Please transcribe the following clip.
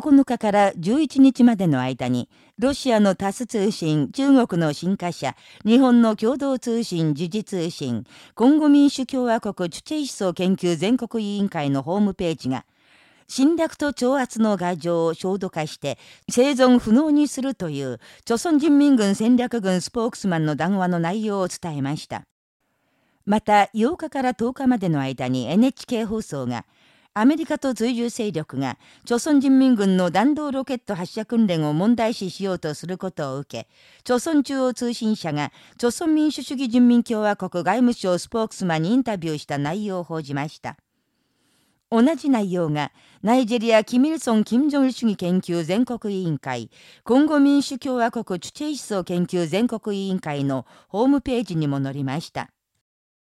9日から11日までの間に、ロシアのタス通信、中国の新華社、日本の共同通信、時事通信、コンゴ民主共和国チュチェイ思想研究全国委員会のホームページが、侵略と挑発の牙城を焦土化して生存不能にするという、朝鮮人民軍戦略軍スポークスマンの談話の内容を伝えました。また、8日から10日までの間に NHK 放送が、アメリカと追従勢力が、朝鮮人民軍の弾道ロケット発射訓練を問題視しようとすることを受け、朝鮮中央通信社が、朝鮮民主主義人民共和国外務省スポークスマンにインタビューした内容を報じました。同じ内容が、ナイジェリア・キミルソン・キム・ジョン主義研究全国委員会、今後民主共和国チュチェイ思想研究全国委員会のホームページにも載りました。